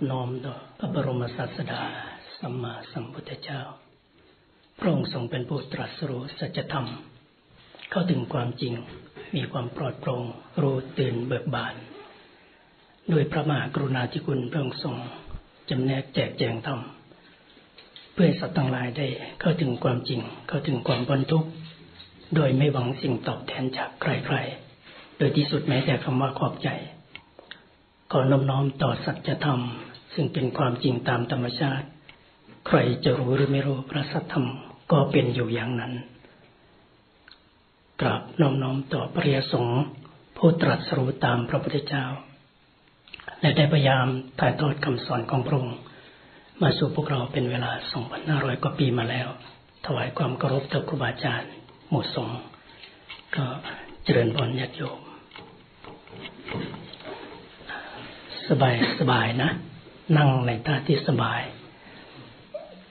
นอบน้อมต่อพระบรมศาสดาสัมมาสัมพุทธเจ้า พระองค์ทรงเป็นผู้ตรัสรู้สัจธรรม เข้าถึงความจริงมีความปลอดโปร่งรู้ตื่นเบิกบานด้วยพระมหากรุณาธิคุณพระองค์ทรงจำแนกแจกแจงธรรมเพื่อสัตว์ทั้งหลายได้เข้าถึงความจริงเข้าถึงความบรรทุกโดยไม่หวังสิ่งตอบแทนจากใครๆ โดยที่สุดแม้แต่คำว่าขอบใจขอน้อมน้อมต่อสัจธรรม ซึ่งเป็นความจริงตามธรรมชาติ ใครจะรู้หรือไม่รู้พระสัจธรรมก็เป็นอยู่อย่างนั้น กราบน้อมน้อมต่อพระยสงฆ์ผู้ตรัสรู้ตามพระพุทธเจ้า และได้พยายามถ่ายทอดคำสอนของพระองค์มาสู่พวกเราเป็นเวลา 2,500 กว่าปีมาแล้ว ถวายความเคารพต่อครูบาอาจารย์ หมู่สงฆ์ก็เจริญพรญาติโยม สบายสบายนะ นั่งในท่าที่สบาย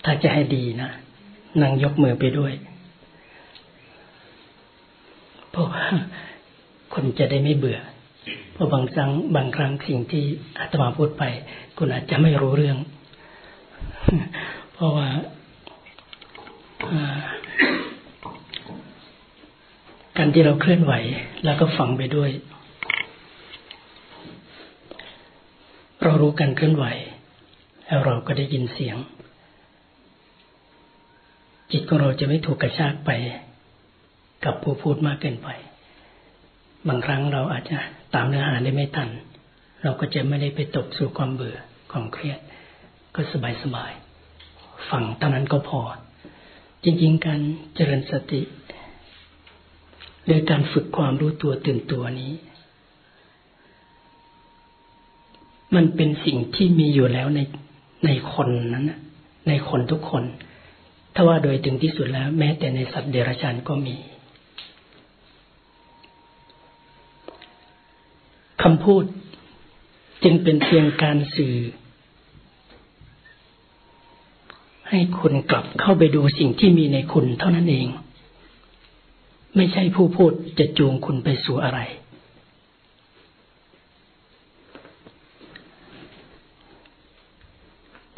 ถ้าจะให้ดีนะ นั่งยกมือไปด้วย เพราะว่าคนจะได้ไม่เบื่อ เพราะบางครั้งบางครั้งสิ่งที่อาตมาพูดไป คุณอาจจะไม่รู้เรื่อง เพราะว่าการที่เราเคลื่อนไหว แล้วก็ฟังไปด้วย เรารู้การเคลื่อนไหว แล้วเราก็ได้ยินเสียง จิตของเราจะไม่ถูกกระชากไป กับผู้พูดมากเกินไป บางครั้งเราอาจจะตามเนื้อหาได้ไม่ทัน เราก็จะไม่ได้ไปตกสู่ความเบื่อความเครียด ก็สบายสบายฟังเท่านั้นก็พอ จริง ๆ การเจริญสติหรือการฝึกความรู้ตัวตื่นตัวนี้ มันเป็นสิ่งที่มีอยู่แล้วใน ในคนนั้นในคนทุกคน ถ้าว่าโดยถึงที่สุดแล้ว แม้แต่ในสัตว์เดรัจฉานก็มีคำพูดจึงเป็นเพียงการสื่อ ให้คุณกลับเข้าไปดูสิ่งที่มีในคุณเท่านั้นเอง ไม่ใช่ผู้พูดจะจูงคุณไปสู่อะไร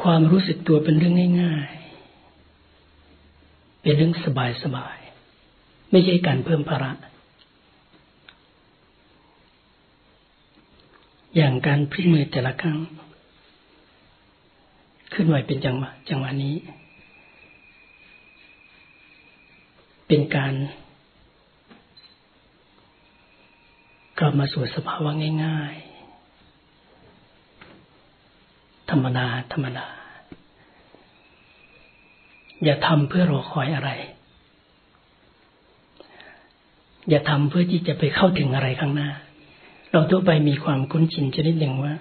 ความรู้สึกตัวเป็นเรื่องง่ายๆ เป็นเรื่องสบายๆไม่ใช่การเพิ่มภาระ อย่างการพลิกมือแต่ละครั้ง ขึ้นไหวเป็นจังหวะจังหวะนี้ เป็นการกลับมาสู่สภาวะง่าย ๆ ธรรมดา ธรรมดา อย่าทำเพื่อรอคอยอะไร อย่าทำเพื่อที่จะไปเข้าถึงอะไรข้างหน้า เราทั่วไปมีความคุ้นชินชนิดหนึ่งว่า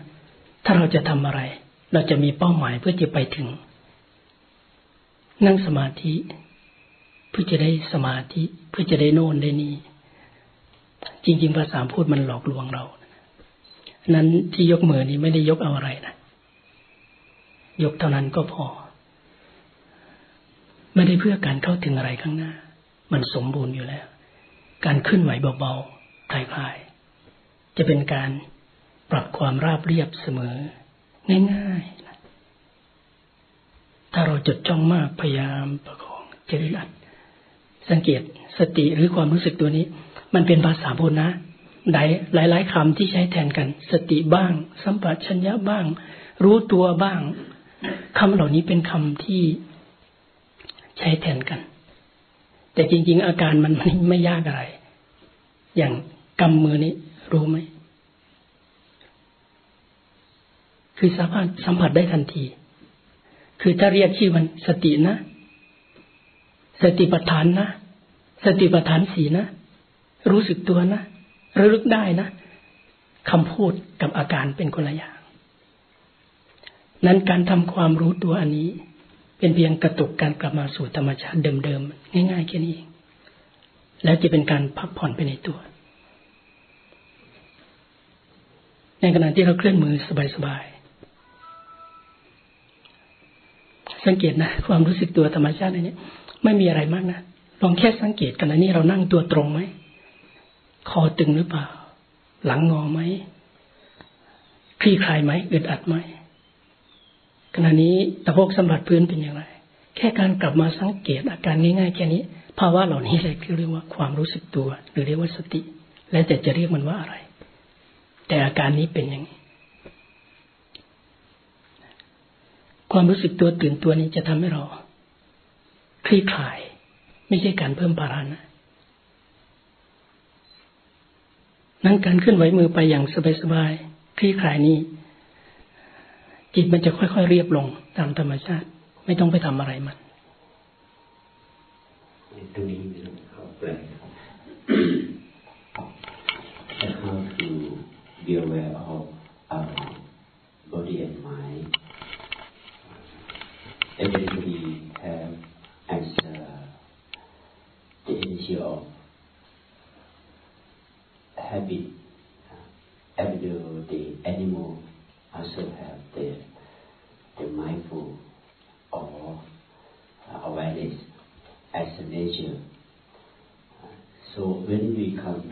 ถ้าเราจะทำอะไร เราจะมีเป้าหมายเพื่อจะไปถึง นั่งสมาธิ เพื่อจะได้สมาธิ เพื่อจะได้โน่นได้นี่ จริง ๆ ภาษาพูดมันหลอกลวงเรานั้นที่ยกมือนี้ไม่ได้ยกเอาอะไรนะ ยกเท่านั้นก็พอ ไม่ได้เพื่อการเข้าถึงอะไรข้างหน้า มันสมบูรณ์อยู่แล้ว การขึ้นไหวเบาๆคลายๆ จะเป็นการปรับความราบเรียบเสมอ ง่ายๆนะถ้าเราจดจ้องมากพยายามประคองจะได้อัดสังเกตสติหรือความรู้สึกตัวนี้ มันเป็นภาษาพุทธนะหลายหลายๆคำที่ใช้แทนกัน สติบ้าง สัมปชัญญะบ้าง รู้ตัวบ้าง คำเหล่านี้เป็นคำที่ใช้แทนกัน แต่จริง ๆ อาการมันไม่ยากอะไร อย่างกำมือนี้รู้ไหม คือสามารถสัมผัสได้ทันที คือถ้าเรียกชื่อมันสตินะ สติปัฏฐานนะ สติปัฏฐานสีนะ รู้สึกตัวนะระลึกได้นะคำพูดกับอาการเป็นคนละอย่าง นั้นการทำความรู้ตัวอันนี้ เป็นเพียงกระตุกการกลับมาสู่ธรรมชาติเดิมๆง่ายๆแค่นี้เองแล้วจะเป็นการพักผ่อนไปในตัว ในขณะที่เราเคลื่อนมือสบายๆสังเกตนะ ความรู้สึกตัวธรรมชาติในนี้ไม่มีอะไรมากนะลองแค่สังเกตกันนะนี่เรานั่งตัวตรงไหมคอตึงหรือเปล่า หลังงอไหมคลี่คลายไหมอึดอัดไหม ขณะนี้ตะโพกสัมผัสพื้นเป็นอย่างไร แค่การกลับมาสังเกตอาการง่ายๆแค่นี้ ภาวะเหล่านี้เลยคือเรียกว่าความรู้สึกตัว หรือเรียกว่าสติ และจะจะเรียกมันว่าอะไร แต่อาการนี้เป็นอย่างนี้ ความรู้สึกตัวตื่นตัวนี้จะทำให้เรา คลี่คลาย ไม่ใช่การเพิ่มภาระนะนั่งการเคลื่อนไหวมือไปอย่างสบายๆคลี่คลายนี้ จิตมันจะค่อยๆเรียบลงตามธรรมชาติ ไม่ต้องไปทำอะไรมันตรงนี้เขาแปล how to be aware of our body and mind everybody have as uh, the energy of habit, uh, even though the animal also have the, the mindful or uh, awareness as a nature. So when we come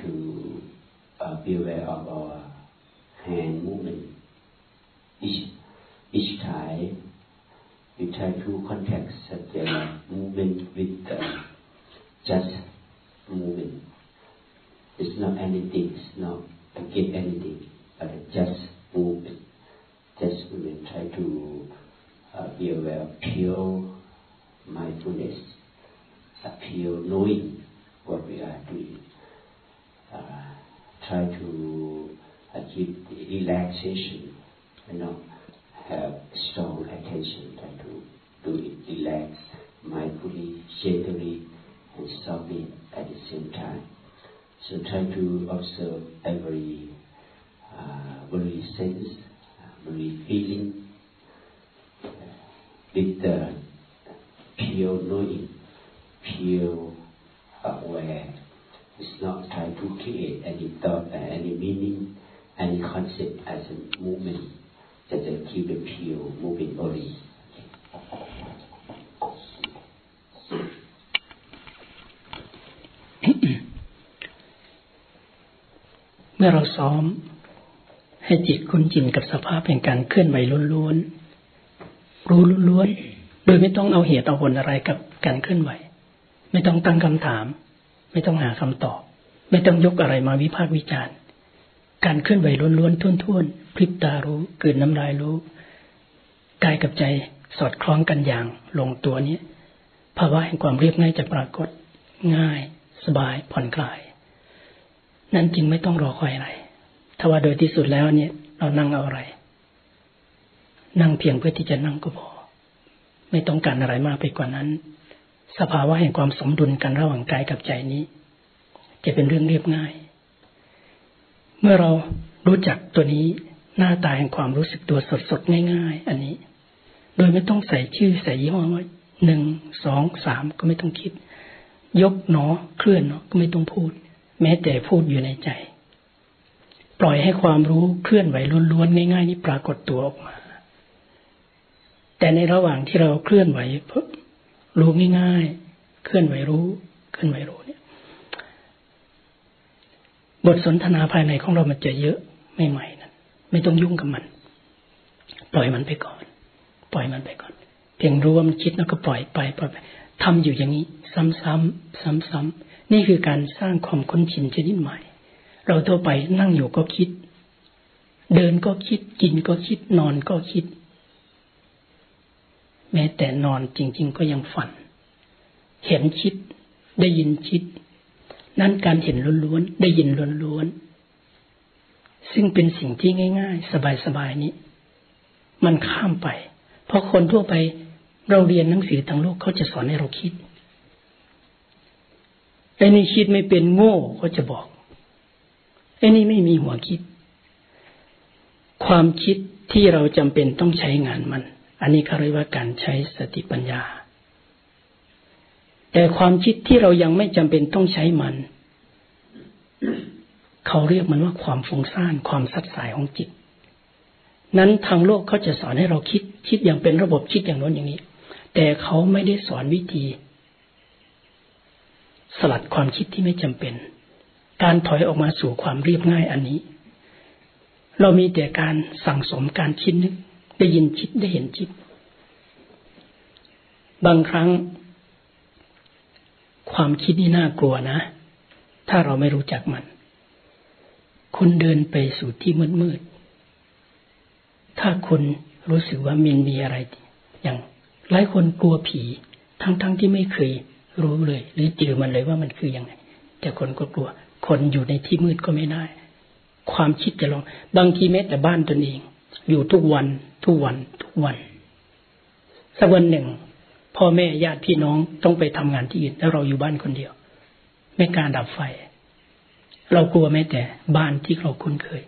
to uh, be aware of our hand movement, each, each time we try to contact a movement with uh, just movement it's not anything, it's not against anything, but just move Just we try to uh, be aware of pure mindfulness, a pure knowing what we are doing. Uh, try to achieve relaxation, you know, have strong attention, try to do it relax, mindfully, gently, and softly at the same time. So try to observe every uh, every sense, every feeling uh, with the pure knowing, pure aware. It's not trying to create any thought, uh, any meaning, any concept as a movement. Just keep it pure moving only. เมื่อเราซ้อม ให้จิตคุ้นจินกับสภาพแห่งการเคลื่อนไหวล้วนๆ รู้ล้วนๆ โดยไม่ต้องเอาเหตุเอาผลอะไรกับการเคลื่อนไหว ไม่ต้องตั้งคำถาม ไม่ต้องหาคำตอบ ไม่ต้องยกอะไรมาวิพากษ์วิจารณ์ การเคลื่อนไหวล้วนๆทุ่นๆพริบตารู้เกิดน้ำลายรู้ กายกับใจสอดคล้องกันอย่างลงตัวนี้ภาวะแห่งความเรียบง่ายจะปรากฏง่าย สบายผ่อนคลาย นั่นจริงไม่ต้องรอคอยอะไร ถ้าว่าโดยที่สุดแล้วเนี่ยเรานั่งเอาอะไร นั่งเพียงเพื่อที่จะนั่งก็พอ ไม่ต้องการอะไรมากไปกว่านั้น สภาวะแห่งความสมดุลกันระหว่างกายกับใจนี้ จะเป็นเรื่องเรียบง่าย เมื่อเรารู้จักตัวนี้หน้าตาแห่งความรู้สึกตัวสดๆง่าย ๆ อันนี้ โดยไม่ต้องใส่ชื่อใส่ยี่ห้อว่าหนึ่งสองสามก็ไม่ต้องคิด ยกหนอเคลื่อนเนาะก็ไม่ต้องพูด แม้แต่พูดอยู่ในใจ ปล่อยให้ความรู้เคลื่อนไหวล้วนๆง่ายๆ นี้ปรากฏตัวออกมา แต่ในระหว่างที่เราเคลื่อนไหวเพิ่รู้ง่ายๆ เคลื่อนไหวรู้ เคลื่อนไหวรู้เนี่ย บทสนทนาภายในของเรามันจะเยอะไม่ใหม่นะไม่ต้องยุ่งกับมัน ปล่อยมันไปก่อน ปล่อยมันไปก่อน เพียงรู้ว่ามันคิดแล้วก็ปล่อยไปปล่อยไปทำอยู่อย่างนี้ ซ้ำๆซ้ำๆนี่คือการสร้างความคุ้นชินชนิดใหม่ เราทั่วไปนั่งอยู่ก็คิด เดินก็คิด กินก็คิด นอนก็คิด แม้แต่นอนจริง ๆ ก็ยังฝัน เห็นคิด ได้ยินคิด นั่นการเห็นล้วนๆได้ยินล้วนๆซึ่งเป็นสิ่งที่ง่าย ๆ สบายๆนี้ มันข้ามไป เพราะคนทั่วไปเราเรียนหนังสือทางโลกเขาจะสอนให้เราคิดไอ้นี่คิดไม่เป็นโง่ก็จะบอก ไอ้นี่ไม่มีหัวคิด ความคิดที่เราจำเป็นต้องใช้งานมัน อันนี้เขาเรียกว่าการใช้สติปัญญา แต่ความคิดที่เรายังไม่จำเป็นต้องใช้มัน เขาเรียกมันว่าความฟุ้งซ่านความสัดสายของจิต นั้นทางโลกเขาจะสอนให้เราคิด คิดอย่างเป็นระบบคิดอย่างโน้นอย่างนี้ แต่เขาไม่ได้สอนวิธี สลัดความคิดที่ไม่จำเป็น การถอยออกมาสู่ความเรียบง่ายอันนี้ เรามีแต่การสั่งสมการคิดนึกได้ยินคิดได้เห็นคิด บางครั้ง ความคิดนี่น่ากลัวนะ ถ้าเราไม่รู้จักมัน คุณเดินไปสู่ที่มืดมืดถ้าคุณรู้สึกว่ามันมีอะไร อย่างหลายคนกลัวผี ทั้งๆทที่ไม่เคยรู้เลย หรือเจอมันเลยว่ามันคือยังไงแต่คนก็กลัว คนอยู่ในที่มืดก็ไม่ได้ ความคิดจะลอง บางทีแม้แต่บ้านตนเอง อยู่ทุกวัน ทุกวัน ทุกวัน สักวันหนึ่ง พ่อแม่ญาติพี่น้องต้องไปทำงานที่อื่นแล้วเราอยู่บ้านคนเดียว ไม่การดับไฟ เรากลัวแม้แต่บ้านที่เราคุ้นเคย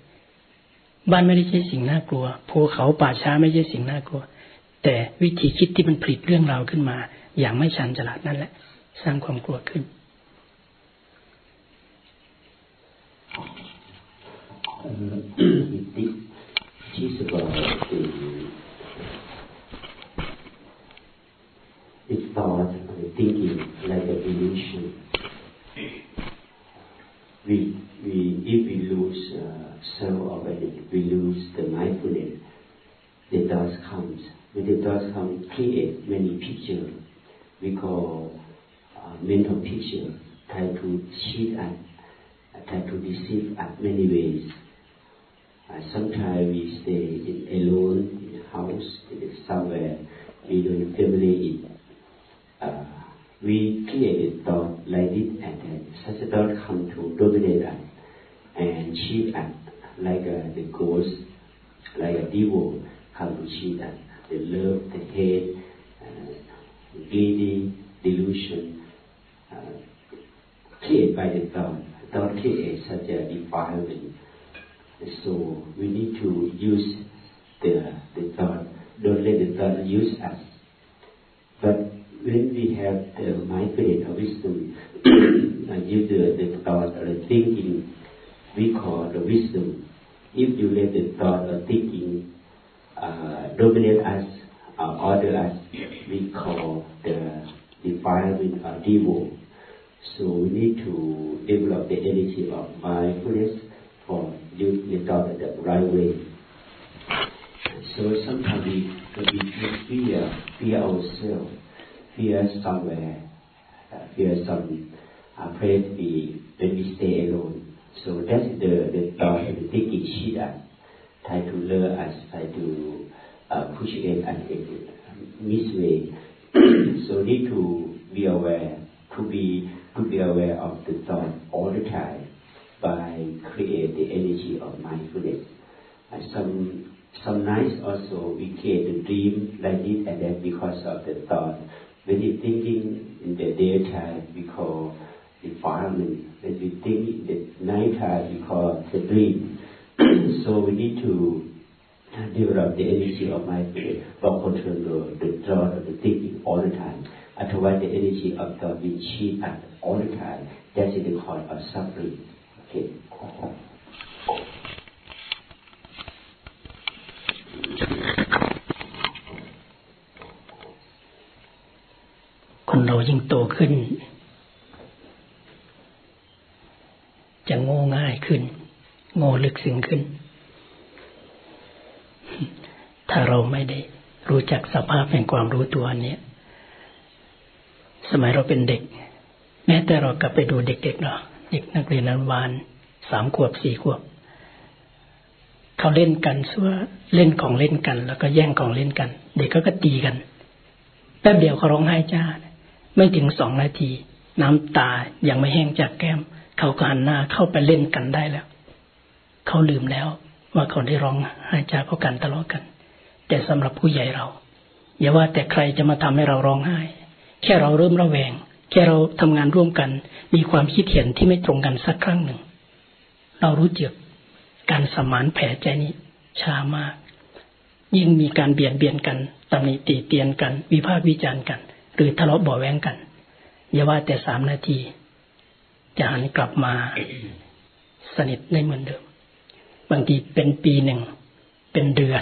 บ้านไม่ได้ใช่สิ่งน่ากลัวภูเขาป่าช้าไม่ใช่สิ่งน่ากลัว แต่วิธีคิดที่มันผลิตเรื่องราวขึ้นมา อย่างไม่ชันฉลาดนั่นแหละ สร้างความกลัวขึ้น it somewhere we don't family. Uh, we create a thought like this and then such a thought come to dominate us and cheat us like a, the ghost, like a devil come to cheat us. The love, the hate, uh, greedy, delusion, uh, created by the thought. Thought creates such a defilement so we need to use the, the thought. Don't let the thought use us. But when we have the mindfulness of wisdom, and use the, the thought or the thinking, we call the wisdom. If you let the thought or thinking uh, dominate us, uh, order us, we call the defilement or evil. So we need to develop the energy of mindfulness for you, you thought the right way. So sometimes we, we fear, fear ourselves, fear somewhere, uh, fear some uh, we, when we stay alone. So that's the, the thought, the thinking cheat us, try to lure us, try to uh, push it and it miss way. so need to be aware, to be to be aware of the thought all the time by create the energy of mindfulness. And some some nights also we create a dream like this and then because of the thought. When you thinking in the daytime we call defilement. When we think in the nighttime we call the dream. so we need to develop the energy of mindfulness, but control the, the thought of the thinking all the time. Otherwise the energy of thought will cheat us all the time. That is the cause of suffering. คนเรายิ่งโตขึ้น จะโง่ง่ายขึ้น โง่ลึกซึ้งขึ้น ถ้าเราไม่ได้รู้จักสภาพแห่งความรู้ตัวนี้สมัยเราเป็นเด็ก แม้แต่เรากลับไปดูเด็กๆเนาะเด็กนักเรียนอนุบาลสามขวบสี่ขวบ เขาเล่นกันซัวเล่นของเล่นกัน แล้วก็แย่งของเล่นกัน เด็กก็ก็ตีกันแป๊บเดียวเขาร้องไห้จ้า ไม่ถึงสองนาที น้ำตายังไม่แห้งจากแก้ม เขาก็หันหน้าเข้าไปเล่นกันได้แล้ว เขาลืมแล้ว ว่าเขาได้ร้องไห้จ้าเพราะกันทะเลาะกัน แต่สำหรับผู้ใหญ่เราอย่าว่าแต่ใครจะมาทำให้เราร้องไห้ แค่เราเริ่มระแวง แค่เราทำงานร่วมกัน มีความคิดเห็นที่ไม่ตรงกันสักครั้งหนึ่ง เรารู้จัก การสมานแผลใจนี้ช้ามาก ยิ่งมีการเบียดเบียนกันตำหนิตีเตียนกัน วิพากษ์วิจารณ์กัน หรือทะเลาะเบาแวงกันอย่าว่าแต่สามนาที จะหันกลับมาสนิทในเหมือนเดิม บางทีเป็นปีหนึ่ง เป็นเดือน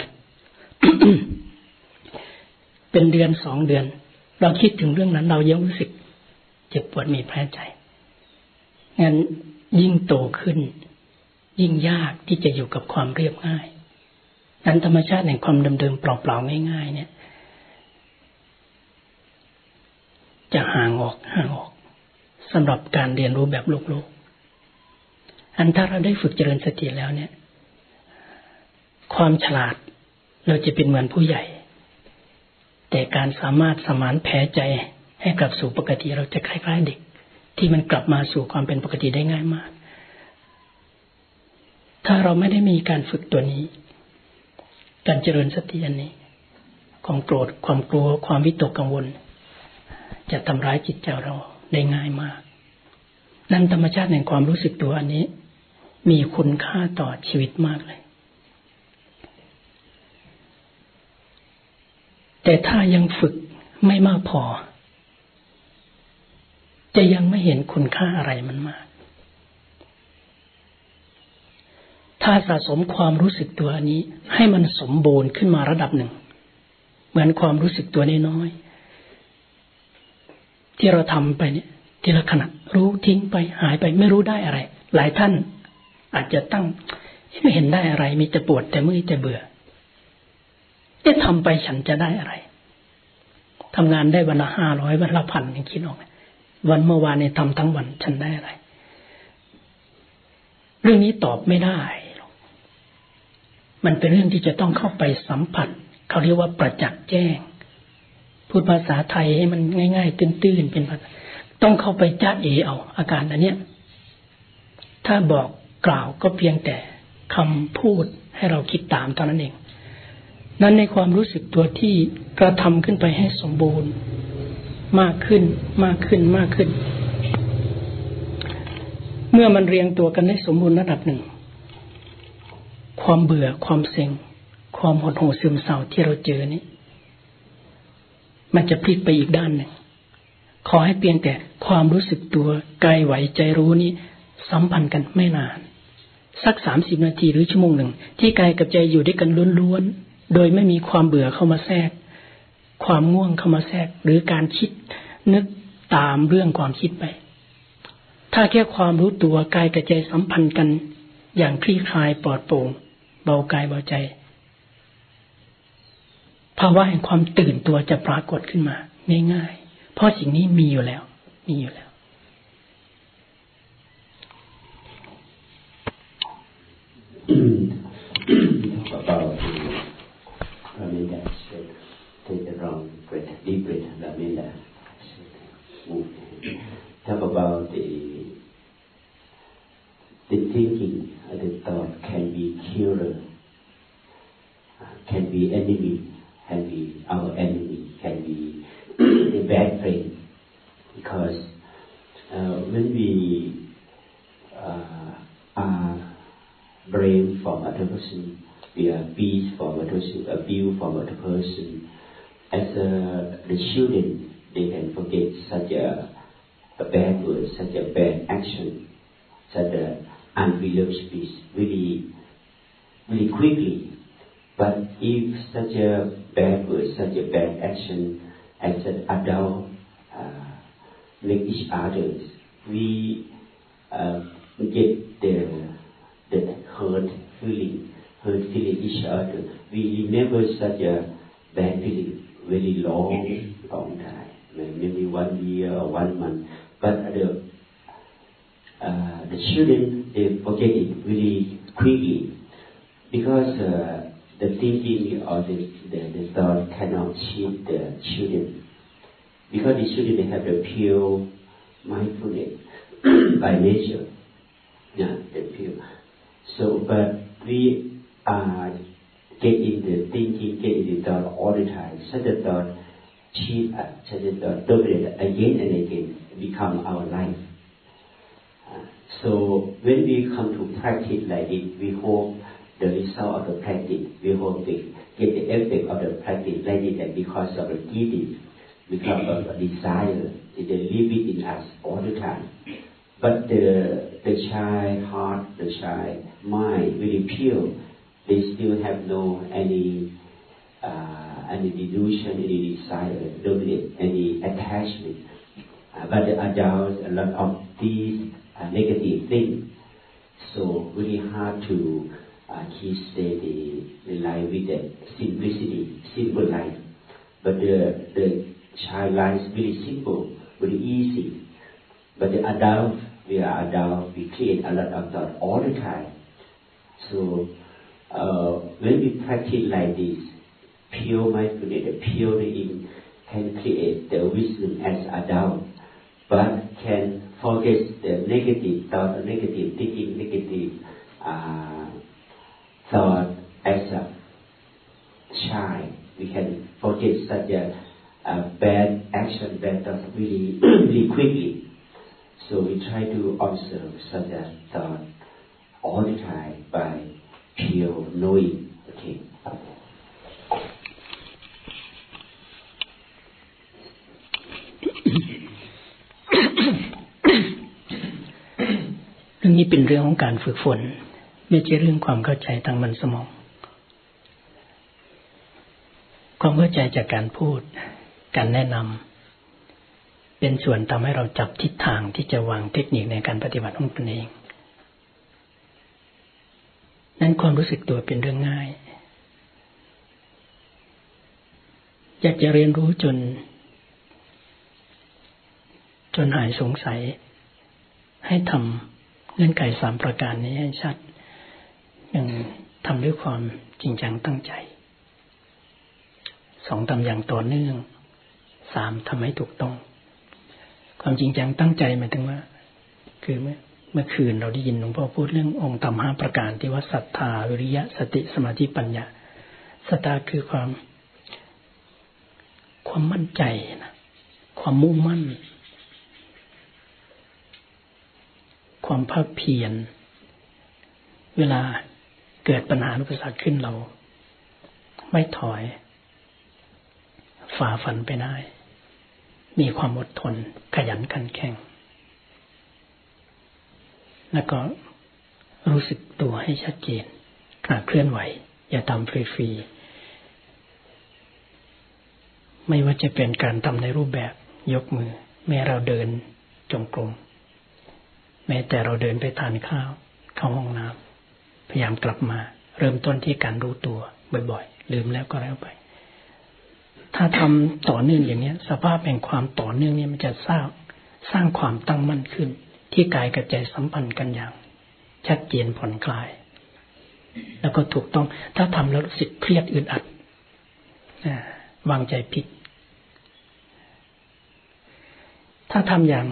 เป็นเดือนสองเดือน เราคิดถึงเรื่องนั้น เรายังรู้สึก เจ็บปวดมีแผลใจงั้นยิ่งโตขึ้น ยิ่งยากที่จะอยู่กับความเรียบง่าย นั้นธรรมชาติแห่งความเดิมๆเปล่าๆง่าย ๆ เนี่ย จะห่างออกห่างออกสำหรับการเรียนรู้แบบโลกโลกอันถ้าเราได้ฝึกเจริญสติแล้วเนี่ย ความฉลาดเราจะเป็นเหมือนผู้ใหญ่ แต่การสามารถสมานแผลใจให้กลับสู่ปกติเราจะคล้ายๆเด็ก ที่มันกลับมาสู่ความเป็นปกติได้ง่ายมาก ถ้าเราไม่ได้มีการฝึกตัวนี้ การเจริญสติอันนี้ ความโกรธความกลัวความวิตกกังวล จะทำร้ายจิตใจเราได้ง่ายมาก นั่นธรรมชาติแห่งความรู้สึกตัวอันนี้ มีคุณค่าต่อชีวิตมากเลย แต่ถ้ายังฝึกไม่มากพอ จะยังไม่เห็นคุณค่าอะไรมันมาก ถ้าสะสมความรู้สึกตัวนี้ ให้มันสมบูรณ์ขึ้นมาระดับหนึ่ง เหมือนความรู้สึกตัวน้อยๆที่เราทำไปเนี่ยทีละขณะรู้ทิ้งไปหายไปไม่รู้ได้อะไร หลายท่านอาจจะตั้งไม่เห็นได้อะไร มีแต่ปวดแต่เมื่อยแต่เบื่อจะทำไปฉันจะได้อะไรทำงานได้วันละห้าร้อยวันละพันยังคิดออกวันเมื่อวานเนี่ยทำทั้งวันฉันได้อะไร เรื่องนี้ตอบไม่ได้ มันเป็นเรื่องที่จะต้องเข้าไปสัมผัสเขาเรียกว่าประจักษ์แจ้ง พูดภาษาไทยให้มันง่าย ๆ ตื้นๆเป็นภาษาต้องเข้าไปจ้าเอเอา อาการอันเนี้ยถ้าบอกกล่าวก็เพียงแต่คำพูดให้เราคิดตามเท่านั้นเอง นั้นในความรู้สึกตัวที่กระทำขึ้นไปให้สมบูรณ์ มากขึ้นมากขึ้นมากขึ้น เมื่อมันเรียงตัวกันได้สมบูรณ์ระดับหนึ่ง ความเบื่อความเซ็ง ความหดหู่ซึมเศร้าที่เราเจอนี้มันจะพลิกไปอีกด้านหนึ่ง ขอให้เพียงแต่ความรู้สึกตัวกายไหวใจรู้นี้สัมพันธ์กันไม่นาน สักสามสิบนาทีหรือชั่วโมงหนึ่ง ที่กายกับใจอยู่ด้วยกันล้วนๆ โดยไม่มีความเบื่อเข้ามาแทรก ความง่วงเข้ามาแทรก หรือการคิดนึกตามเรื่องความคิดไป ถ้าแค่ความรู้ตัวกายกับใจสัมพันธ์กัน อย่างคลี่คลายปลอดโปร่ง เบากายเบาใจ ภาวะแห่งความตื่นตัวจะปรากฏขึ้นมาง่ายๆเพราะสิ่งนี้มีอยู่แล้ว มีอยู่แล้ว thinking can be can be enemy, can be our enemy, can be a bad thing because uh, when we uh, are blame from other person, we are beat from other person, abuse from other person. As uh, the children, they can forget such a, a bad word, such a bad action, such a unbeloved speech really, really quickly. But if such a bad word, such a bad action as an adult uh, with each other, we uh, get the, the hurt feeling, hurt feeling each other. We remember such a bad feeling very long, long time, maybe one year or one month. But the uh, the children they forget it really quickly because uh, the thinking or the, the, the thought cannot cheat the children. Because the children they have the pure mindfulness by nature. Yeah, the pure. So, but we are getting the thinking, getting the thought all the time. Such a thought cheat us, such a thought dominate again and again, become our life. Uh, so when we come to practice like it, we hope the result of the practice. We hope to get the effect of the practice like that because of the giving, because of the desire, they live it in us all the time. But the the child heart, the child mind, really pure, they still have no any uh, any delusion, any desire, dominate, any attachment. Uh, but the adults, a lot of these uh, negative things. So really hard to uh, he said the, the life with the simplicity, simple life. But the, the child life is very simple. very easy. But the adult, we are adult, we create a lot of thought all the time. So uh, when we practice like this, pure mindfulness, the pure in can create the wisdom as adult, but can forget the negative thought, negative thinking, negative uh, thought as a child. We can forget such a, a bad action, bad thought really, really quickly. So we try to observe such a thought all the time by pure knowing. Okay. เรื่องนี้เป็นเรื่องของการฝึกฝน ไม่ใช่เรื่องความเข้าใจทางมันสมอง ความเข้าใจจากการพูด การแนะนำเป็นส่วนทำให้เราจับทิศทางที่จะวางเทคนิคในการปฏิบัติของตนเอง นั้นความรู้สึกตัวเป็นเรื่องง่าย อยากจะเรียนรู้จน จนหายสงสัยให้ทำเงื่อนไขสามประการนี้ให้ชัด ยังทำด้วยความจริงจังตั้งใจสองทำอย่างต่อเนื่องสามทำให้ถูกต้อง ความจริงจังตั้งใจหมายถึงว่า คือเมื่อเมื่อคืนเราได้ยินหลวงพ่อพูดเรื่ององค์ธรรมห้าประการที่ว่าศรัทธาวิริยะ สติสมาธิปัญญาศรัทธาคือความ ความมั่นใจนะความมุ่งมั่น ความภาคเพียรเวลา กิดปัญหาอุปสรรคขึ้นเรา ไม่ถอย ฝ่าฟันไปได้ มีความอดทน ขยันขันแข็ง แล้วก็รู้สึกตัวให้ชัดเจนขณะเคลื่อนไหว อย่าทำฟรีๆ ไม่ว่าจะเป็นการทำในรูปแบบยกมือ แม้เราเดินจงกรมแม้แต่เราเดินไปทานข้าว เข้าห้องน้ำ พยายามกลับมา เริ่มต้นที่การรู้ตัวบ่อยๆ ลืมแล้วก็แล้วไป ถ้าทำต่อเนื่องอย่างนี้สภาพแห่งความต่อเนื่องนี้มันจะสร้างสร้างความตั้งมั่นขึ้น ที่กายกับใจสัมพันธ์กันอย่าง ชัดเจนผ่อนคลาย แล้วก็ถูกต้อง ถ้าทำแล้วรู้สึกเครียดอึดอัดวางใจผิด ถ้าทำอย่าง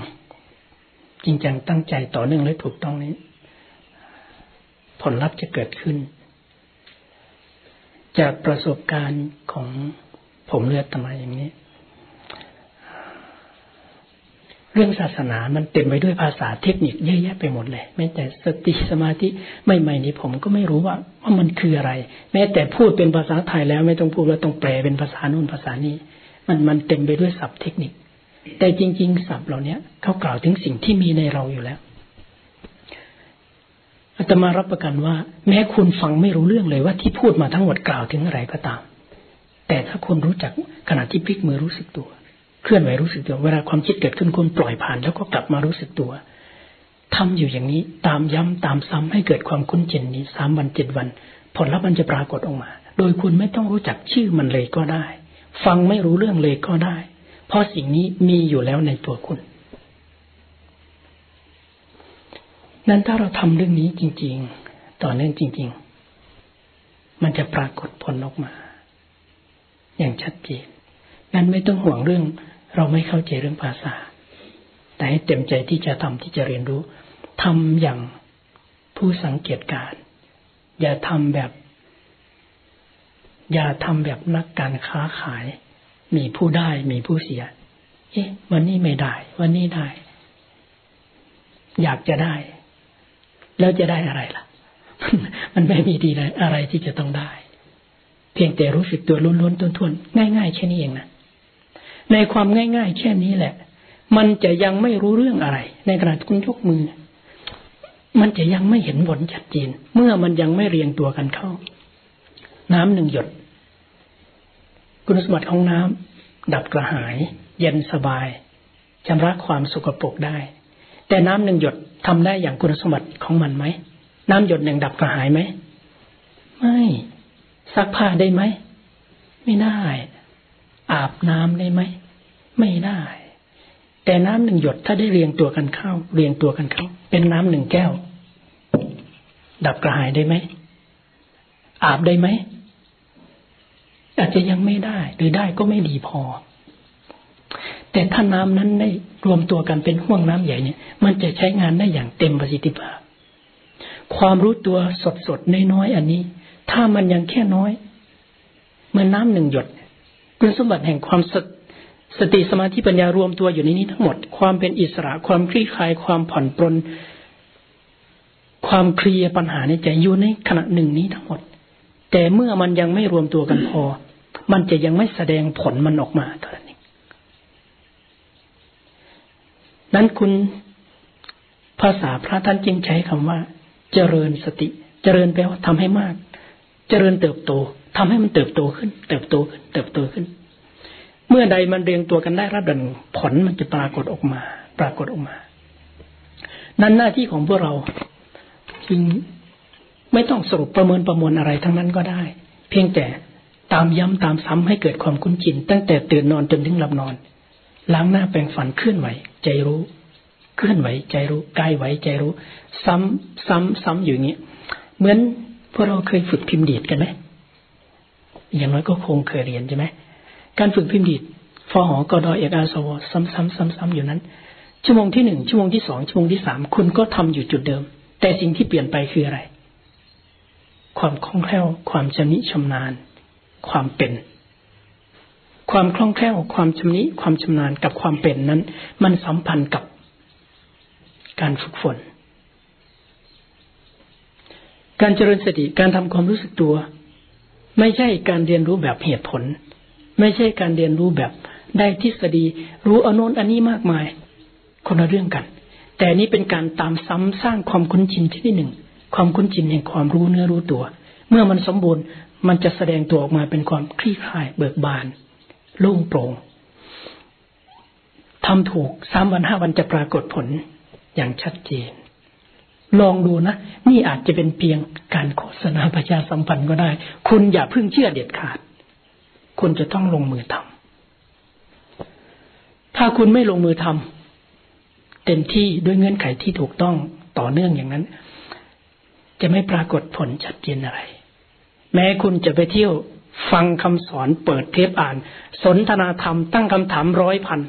จริงจังตั้งใจต่อเนื่องและถูกต้องนี้ ผลลัพธ์จะเกิดขึ้น จากประสบการณ์ของผมเลือดตมาอย่างนี้ เรื่องศาสนามันเต็มไปด้วยภาษาเทคนิคเยอะแยะไปหมดเลย แม้แต่สติสมาธิไม่ใหม่นี้ผมก็ไม่รู้ว่าว่ามันคืออะไร แม้แต่พูดเป็นภาษาไทยแล้วไม่ต้องพูดว่าต้องแปลเป็นภาษาโน้นภาษานี้ มันมันเต็มไปด้วยศัพท์เทคนิค แต่จริง ๆ ศัพท์เหล่านี้เขากล่าวถึงสิ่งที่มีในเราอยู่แล้ว อาตมารับประกันว่า แม้คุณฟังไม่รู้เรื่องเลยว่าที่พูดมาทั้งหมดกล่าวถึงอะไรก็ตาม แต่ถ้าคุณรู้จักขณะที่พลิกมือรู้สึกตัว เคลื่อนไหวรู้สึกตัว เวลาความคิดเกิดขึ้นคุณปล่อยผ่านแล้วก็กลับมารู้สึกตัวทำอยู่อย่างนี้ตามย้ำตามซ้ำให้เกิดความคุ้นเจนนี้สามวันเจ็ดวัน ผลลัพธ์มันจะปรากฏออกมา โดยคุณไม่ต้องรู้จักชื่อมันเลยก็ได้ ฟังไม่รู้เรื่องเลยก็ได้ เพราะสิ่งนี้มีอยู่แล้วในตัวคุณ นั้นถ้าเราทำเรื่องนี้จริง ๆ ต่อเนื่องจริง ๆ มันจะปรากฏผลออกมา อย่างชัดเจน นั้นไม่ต้องห่วงเรื่อง เราไม่เข้าใจเรื่องภาษา แต่ให้เต็มใจที่จะทำที่จะเรียนรู้ทำอย่างผู้สังเกตการ อย่าทำแบบ อย่าทำแบบนักการค้าขาย มีผู้ได้มีผู้เสีย เอ๊ะ วันนี้ไม่ได้ วันนี้ได้ อยากจะได้ แล้วจะได้อะไรล่ะ มันไม่มีดีอะไรที่จะต้องได้ เพียงแต่รู้สึกตัวล้วนๆต้นๆง่ายๆแค่นี้เองนะในความง่ายๆแค่นี้แหละ มันจะยังไม่รู้เรื่องอะไร ในขณะคุณยกมือ มันจะยังไม่เห็นผลชัดเจนเมื่อมันยังไม่เรียงตัวกันเข้า น้ำหนึ่งหยด คุณสมบัติของน้ำดับกระหาย เย็นสบายชำระความสกปรกได้ แต่น้ำหนึ่งหยด ทำได้อย่างคุณสมบัติของมันไหมน้ำหยดหนึ่งดับกระหายไหมไม่ซักผ้าได้ไหมไม่ได้ อาบน้ำได้ไหมไม่ได้ แต่น้ำหนึ่งหยดถ้าได้เรียงตัวกันเข้า เรียงตัวกันเข้า เป็นน้ำหนึ่งแก้ว ดับกระหายได้ไหมอาบได้ไหมอาจจะยังไม่ได้ หรือได้ก็ไม่ดีพอ แต่ถ้าน้ำนั้นได้รวมตัวกันเป็นห่วงน้ำใหญ่เนี่ย มันจะใช้งานได้อย่างเต็มประสิทธิภาพ ความรู้ตัวสดสดน้อยๆอันนี้ ถ้ามันยังแค่น้อยเหมือนน้ำหนึ่งหยดคุณสมบัติแห่งความสสติสมาธิปัญญารวมตัวอยู่ในนี้ทั้งหมด ความเป็นอิสระความคลี่คลายความผ่อนปรนความเคลียร์ปัญหาในใจอยู่ในขณะหนึ่งนี้ทั้งหมด แต่เมื่อมันยังไม่รวมตัวกันพอ มันจะยังไม่แสดงผลมันออกมาเท่านั้นเอง นั้นคุณภาษาพระท่านจึงใช้คำว่า เจริญสติ เจริญแปลว่าทำให้มาก เจริญเติบโตทำให้มันเติบโตขึ้น เติบโตขึ้น เติบโตขึ้น เมื่อใดมันเรียงตัวกันได้ระดับผลมันจะปรากฏออกมา ปรากฏออกมา นั่นหน้าที่ของพวกเราจึงไม่ต้องสรุปประเมินประมวลอะไรทั้งนั้นก็ได้ เพียงแต่ตามย้ำตามซ้ำให้เกิดความคุ้นชิน ตั้งแต่ตื่นนอนจนถึงหลับนอน ล้างหน้าแปรงฟันเคลื่อนไหว ใจรู้เคลื่อนไหวใจรู้กายไหวใจรู้ ซ้ำซ้ำซ้ำอยู่อย่างนี้เหมือนพวกเราเคยฝึกพิมพ์ดีดกันไหมอย่างน้อยก็คงเคยเรียนใช่ไหมการฝึกพิมพ์ดีดฟอหอกอดอเอกอาสวซ้ำๆซ้ำๆอยู่นั้น ชั่วโมงที่หนึ่งชั่วโมงที่สองชั่วโมงที่สามคุณก็ทำอยู่จุดเดิม แต่สิ่งที่เปลี่ยนไปคืออะไร ความคล่องแคล่ว ความชำนิชำนาญ ความเป็น ความคล่องแคล่วความชำนิความชำนาญกับความเป็นนั้น มันสัมพันธ์กับการฝึกฝน การเจริญสติการทำความรู้สึกตัว ไม่ใช่การเรียนรู้แบบเหตุผล ไม่ใช่การเรียนรู้แบบได้ทฤษฎี รู้อโนนอันนี้มากมาย คนละเรื่องกัน แต่นี้เป็นการตามซ้ำสร้างความคุ้นชินชนิดหนึ่ง ความคุ้นชินแห่งความรู้เนื้อรู้ตัว เมื่อมันสมบูรณ์มันจะแสดงตัวออกมาเป็นความคลี่คลายเบิกบาน โล่งโปร่งทำถูกสามวันห้าวันจะปรากฏผลอย่างชัดเจน ลองดูนะ นี่อาจจะเป็นเพียงการโฆษณาประชาสัมพันธ์ก็ได้ คุณอย่าเพิ่งเชื่อเด็ดขาด คุณจะต้องลงมือทำถ้าคุณไม่ลงมือทำเต็มที่ด้วยเงื่อนไขที่ถูกต้องต่อเนื่องอย่างนั้น จะไม่ปรากฏผลชัดเจนอะไร แม้คุณจะไปเที่ยว ฟังคำสอนเปิดเทปอ่าน สนทนาธรรมตั้งคำถามร้อยพัน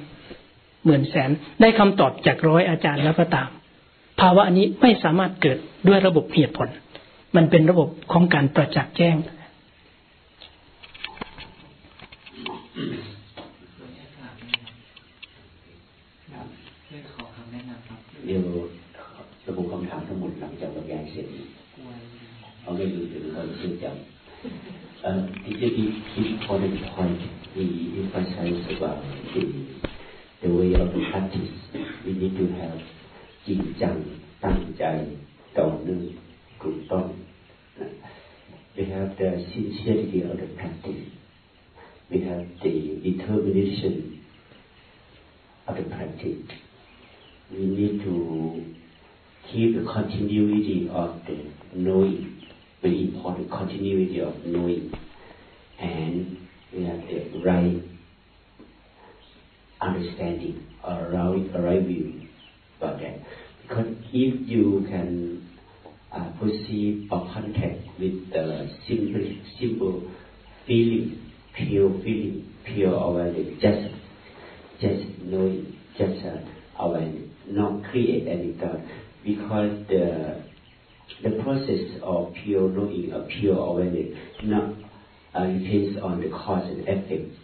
หมื่นแสน ได้คำตอบจากร้อยอาจารย์แล้วก็ตาม ภาวะนี้ไม่สามารถเกิดด้วยระบบเหตุผล มันเป็นระบบของการประจักษ์แจ้งเดี๋ยวระบุคำถามทั้งหมดหลังจากบรรยายเสร็จเอาไม่ดูถึงความชื่น ใจ Uh, the, the important point we emphasize about the, the way of the practice, we need to have จริงจังตั้งใจต่อเนื่องถูกต้อง We have the sincerity of the practice. We have the determination of the practice. we need to keep the continuity of the knowing, very important continuity of knowing, and we have the right understanding or right, right view about that. Because if you can uh, perceive or contact with the simple, simple feeling, pure feeling, pure awareness, just, just knowing, just uh, awareness not create any thought because the the process of pure knowing or pure awareness not uh, depends on the cause and effect.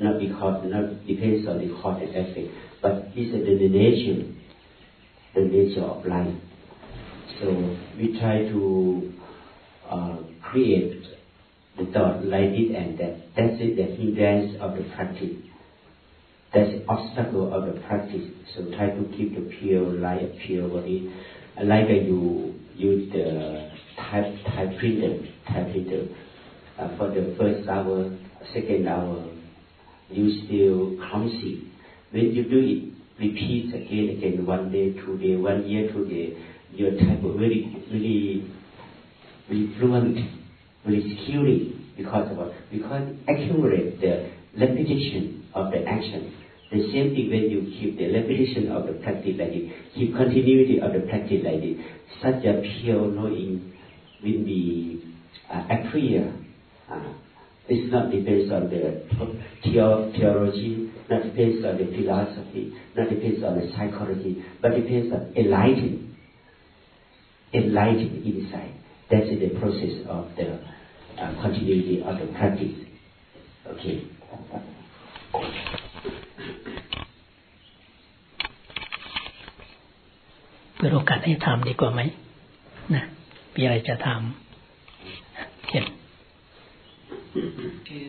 Not because not depends on the cause and effect, but it's the, the nature, the nature of life. So we try to uh, create the thought like it and that. That's it, the hindrance of the practice. That's the obstacle of the practice. So try to keep the pure light, pure body. Like you use the type type printer, type printer uh, for the first hour, second hour, you still clumsy. When you do it, repeat again, again, one day, two day, one year, two day, your type very, really, really fluent, really skilled because of because accumulate the repetition of the action The same thing when you keep the repetition of the practice like this, keep continuity of the practice like this, such a pure knowing will be uh, appear. Uh, it's not depends on the theology, not depends on the philosophy, not depends on the psychology, but depends on enlightened, enlightened insight. That's the process of the uh, continuity of the practice. Okay. เปิดโอกาสให้ทำดีกว่าไหมนะมีอะไรจะทำเห็นคือ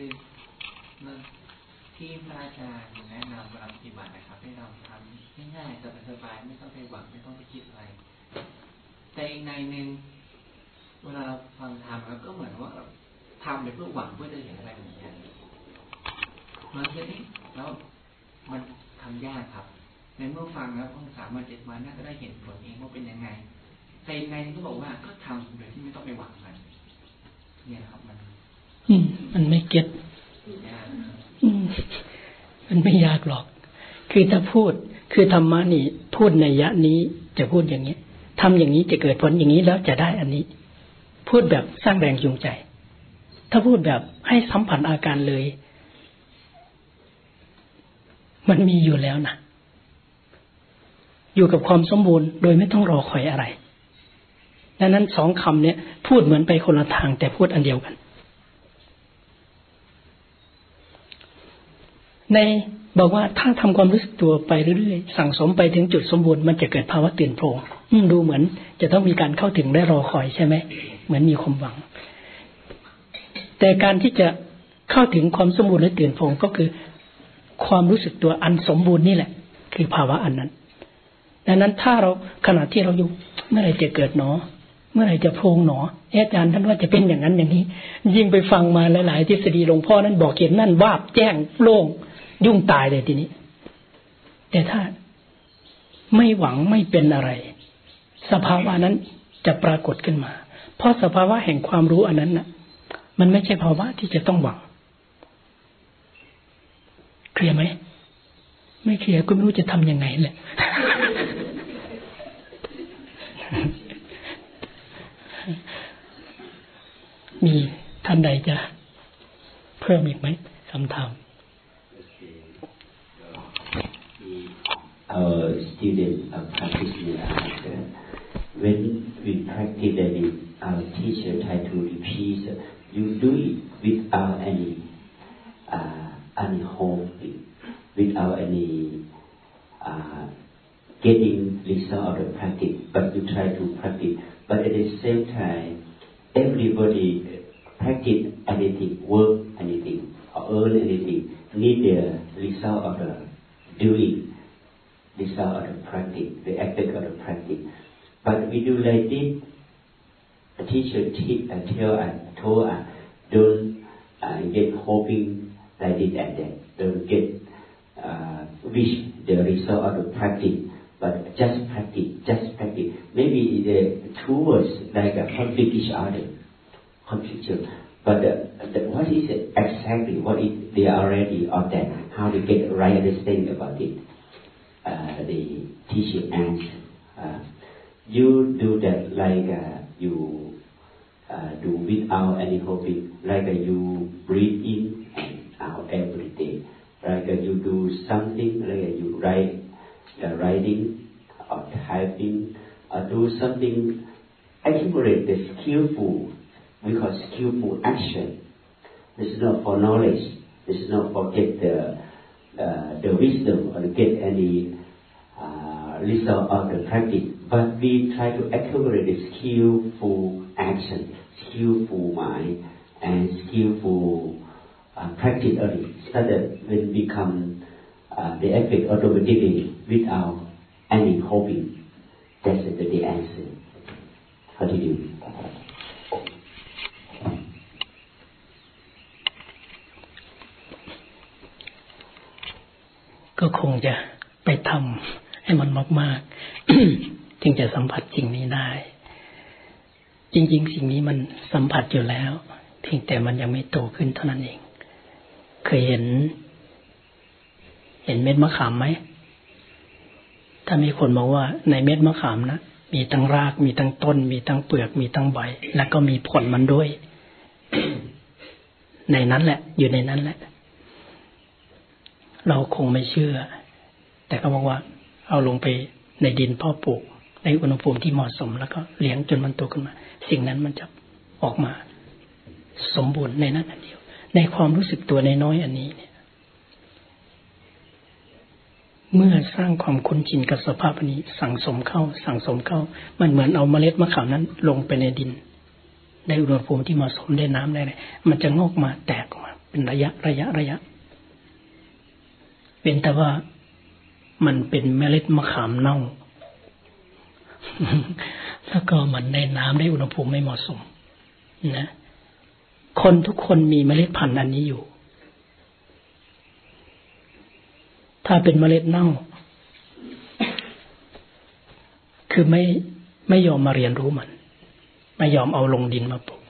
ที่พระอาจารย์แนะนำเวลาปฏิบัตินะครับ ให้เราทำง่ายๆสบายๆไม่ต้องไปหวังไม่ต้องไปคิดอะไร แต่อีกในหนึ่งเวลาเราฟังธรรมแล้วก็เหมือนว่าทำไปเพื่อหวังเพื่อจะเห็นอะไรเหมือนกันมันแค่นี้แล้ว มันทำยากครับ ในเมื่อฟังแล้วพงสามวันเจ็ดวันน่าจะได้เห็นผลเองว่าเป็นยังไงแต่ในก็บอกว่าก็ทำโดยที่ไม่ต้องไปหวังมันเนี่ยครับมันอืมมันไม่เก็ตมันไม่ยากหรอก คือถ้าพูด คือธรรมะนี่ พูดในยะนี้จะพูดอย่างนี้ทำอย่างนี้จะเกิดผลอย่างนี้แล้วจะได้อันนี้ พูดแบบสร้างแรงจูงใจ ถ้าพูดแบบให้สัมผัสอาการเลย มันมีอยู่แล้วนะอยู่กับความสมบูรณ์โดยไม่ต้องรอคอยอะไรดังนั้นสองคำเนี้ยพูดเหมือนไปคนละทางแต่พูดอันเดียวกัน ในบอกว่าถ้าทำความรู้สึกตัวไปเรื่อยๆสั่งสมไปถึงจุดสมบูรณ์มันจะเกิดภาวะตื่นโพลงดูเหมือน จะต้องมีการเข้าถึงได้รอคอยใช่ไหมเหมือนมีความหวัง แต่การที่จะเข้าถึงความสมบูรณ์และตื่นโพลงก็คือ ความรู้สึกตัวอันสมบูรณ์นี่แหละ คือภาวะอันนั้น ดังนั้นถ้าเราขณะที่เราอยู่เมื่อไรจะเกิดหนอ เมื่อไรจะโพรงหนออาจารย์ท่านว่าจะเป็นอย่างนั้นอย่างนี้ ยิ่งไปฟังมาหลาย ๆ ทฤษฎีหลวงพ่อนั้นบอกเขียนนั่นวาบแจ้งโล่งยุ่งตายเลยทีนี้ แต่ถ้าไม่หวังไม่เป็นอะไร สภาวะนั้นจะปรากฏขึ้นมา เพราะสภาวะแห่งความรู้อันนั้นน่ะ มันไม่ใช่ภาวะที่จะต้องหวัง ลียร์ไหมไม่เคลียร์ก็ไม่รู้จะทํำยังไงเลยมีท่านใดจะ เพิ่มอีกไหมคำถาม Our student of practitioner when we practice that our teacher try to repeat, you do it without any uh, any hope, without any uh, getting result of the practice, but you try to practice. But at the same time, everybody practice anything, work anything, or earn anything, need the result of the doing, result of the practice, the effect of the practice. But we do like this, the teacher teach, uh, tell us, told us, don't uh, get hoping like this and that. Don't get uh, wish the result of the practice but just practice, just practice. Maybe the two words like a conflict each other, conflict. But the, the, what is exactly? What is they are already of that? How to get right understanding about it? Uh, the teaching answer. Uh, you do that like uh, you uh, do without any hoping, like uh, you breathe in out every day, like uh, you do something, like you write the writing or typing or do something, accumulate the skillful, we call skillful action. This is not for knowledge. This is not for get the uh, the wisdom or get any uh, result of the practice. But we try to accumulate the skillful action, skillful mind, and skillful uh, practice early, so that when become uh, the effect automatically without any hoping. That's the, the answer. How do you? ก็คงจะไปทำให้มันมากๆจึงจะสัมผัสสิ่งนี้ได้ จริง ๆ สิ่งนี้มันสัมผัสอยู่แล้ว เพียงแต่มันยังไม่โตขึ้นเท่านั้นเอง เคยเห็น เห็นเม็ดมะขามไหม ถ้ามีคนบอกว่าในเม็ดมะขามนะมีทั้งราก มีทั้งต้น มีทั้งเปลือก มีทั้งใบ แล้วก็มีผลมันด้วย ในนั้นแหละ อยู่ในนั้นแหละ เราคงไม่เชื่อ แต่ก็บอกว่า เอาลงไปในดินพ่อปลูก ในอุณหภูมิที่เหมาะสม แล้วก็เลี้ยงจนมันโตขึ้นมา สิ่งนั้นมันจะออกมา สมบูรณ์ในนั้นอันเดียว ในความรู้สึกตัวในน้อยอันนี้เนี่ย เมื่อสร้างความคุ้นชินกับสภาพนี้ สั่งสมเข้า สั่งสมเข้า มันเหมือนเอาเมล็ดมะขามนั้น ลงไปในดิน ได้อุณหภูมิที่เหมาะสมได้น้ำได้เลยมันจะงอกมาแตกออกมา เป็นระยะระยะระยะ เป็นแต่ว่ามันเป็นเมล็ดมะขามเน่าแล้วก็มันได้น้ำได้อุณหภูมิไม่เหมาะสม นะ คนทุกคนมีเมล็ดพันธุ์อันนี้อยู่ ถ้าเป็นเมล็ดเน่า คือไม่ไม่ยอมมาเรียนรู้มัน ไม่ยอมเอาลงดินมาปลูก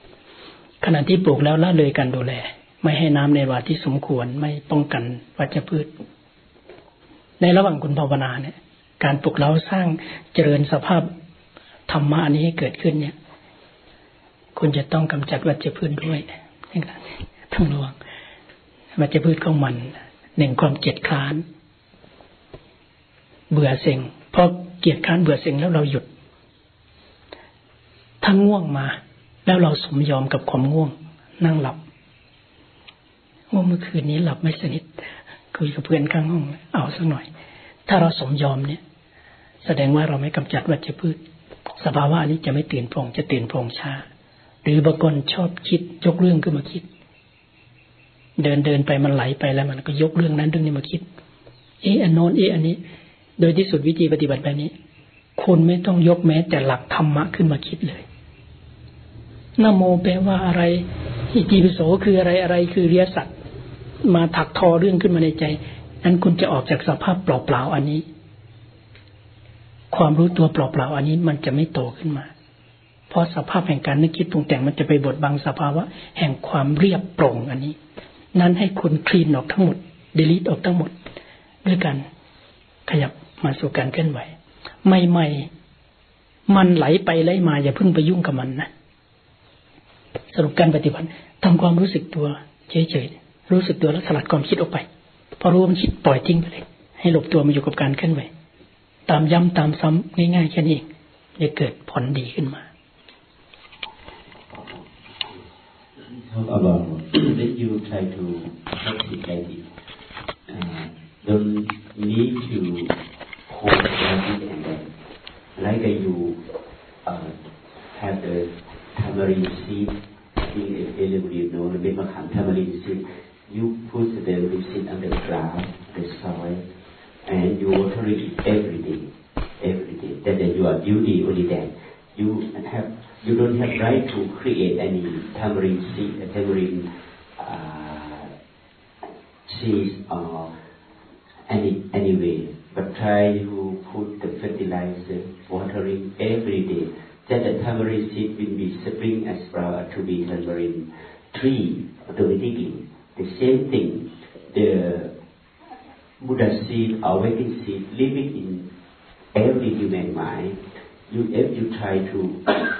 ขณะที่ปลูกแล้วละเลยการดูแล ไม่ให้น้ำในวาที่สมควรไม่ป้องกันวัชพืช ในระหว่างคุณภาวนาเนี่ย การปลูกแล้วสร้างเจริญสภาพธรรมะอันนี้ให้เกิดขึ้นเนี่ย คุณจะต้องกำจัดวัชพืชด้วยทั้งระวังวัชพืชของมันหนึ่งความเกียดคร้าน เบื่อเซ็งพอเกียดค้านเบื่อเซ็งแล้วเราหยุด ถ้าง่วงมา แล้วเราสมยอมกับความง่วง นั่งหลับว่าเมื่อคืนนี้หลับไม่สนิทคุยกับเพื่อนข้างห้อง เอาสักหน่อย ถ้าเราสมยอมเนี่ย แสดงว่าเราไม่กำจัดวัชพืช สภาวะนี้จะไม่ตื่นโปร่งจะตื่นโปร่งช้า หรือบางคนชอบคิดยกเรื่องขึ้นมาคิด เดินเดินไปมันไหลไปแล้วมันก็ยกเรื่องนั้นเรื่องนี้มาคิด เอออันโน้นเอออันนี้ โดยที่สุดวิธีปฏิบัติแบบนี้ คุณไม่ต้องยกแม้ แต่หลักธรรมะขึ้นมาคิดเลยนโมแปลว่าอะไรอิติปิโสคืออะไรอะไรคือเรียสัตมาถักทอเรื่องขึ้นมาในใจ นั้นคุณจะออกจากสภาพเปล่าๆอันนี้ ความรู้ตัวเปล่าๆอันนี้มันจะไม่โตขึ้นมา เพราะสภาพแห่งการนึกคิดปรุงแต่งมันจะไปบดบังสภาวะ แห่งความเรียบโปร่งอันนี้ นั้นให้คุณคลีนออกทั้งหมดเดลิทออกทั้งหมด ด้วยกันขยับมาสู่การเคลื่อนไหวไม่ไม่มันไหลไปไหลมา อย่าเพิ่งไปยุ่งกับมันนะสรุปการปฏิบัติทำความรู้สึกตัวเฉยๆรู้สึกตัวแล้วสลัดความคิดออกไปพอรู้ว่ามันคิดปล่อยทิ้งไปเลย ให้หลบตัวมาอยู่กับการเคลื่อนไหวตามย้ำตามซ้ำง่ายๆแค่นี้เองจะเกิดผลดีขึ้นมา Talk about that you try to practice it. Uh, don't need to hold it and then like you uh, have the tamarind seed being available, you know, the Bimakam tamarind seed, you put the seed on the ground, the soil, and you water it every day, every day. That is your duty only then. You have you don't have right to create any tamarind seed, tamarind uh, seeds or any anyway, but try to put the fertilizer, watering every day. That the tamarind seed will be spring as sprout to be tamarind tree at the same thing, the Buddha seed, awakening seed, living in every human mind. You, if you try to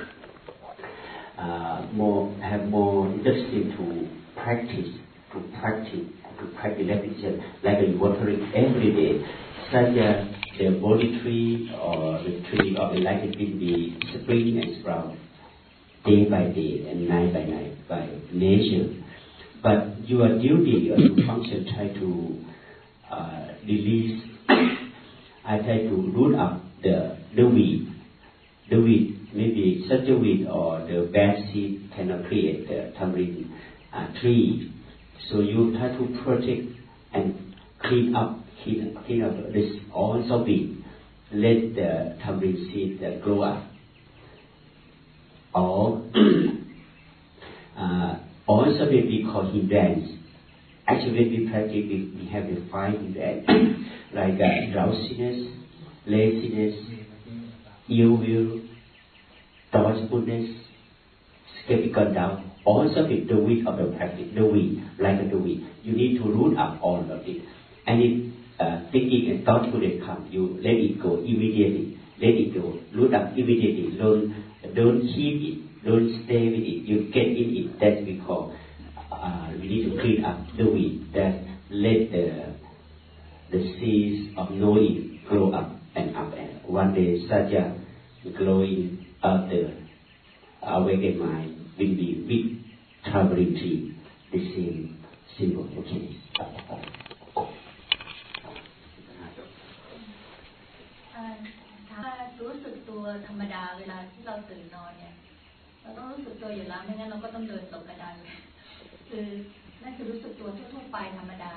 uh, more have more interest to practice, to practice to practice repetition, like watering every day, such as the body tree or the tree of the life will be spring and sprout day by day and night by night by nature. But your duty or your function try to uh, release, I try to root up the, the weed. The weed, maybe such a weed or the bad seed cannot create the tamarind uh, tree so you try to protect and clean up, clean, clean up this also be let the tamarind seed uh, grow up. Or uh, also we call hindrance. Actually, we practice, we, we have the five hindrance, like uh, drowsiness, laziness, ill will, thoughtfulness, skeptical doubt, also with the weed of the practice, the weed, like the weed. You need to root up all of it. And if uh, thinking and thoughtful that come, you let it go immediately. Let it go. Root up immediately. Don't don't keep it. Don't stay with it. You get in it. That we call. Uh, we need to clean up the weed. That let the the seeds of knowing grow up and up and one day such a out there awakened mind will be with traveling to The same symbol. Okay. ถ้ารู้สึกตัวธรรมดาเวลาที่เราตื่นนอนเนี่ยเราต้องรู้สึกตัวอยู่แล้วไม่งั้นเราก็ต้องเดินตกกระดานคือนั่นคือรู้สึกตัวทั่วๆไปธรรมดา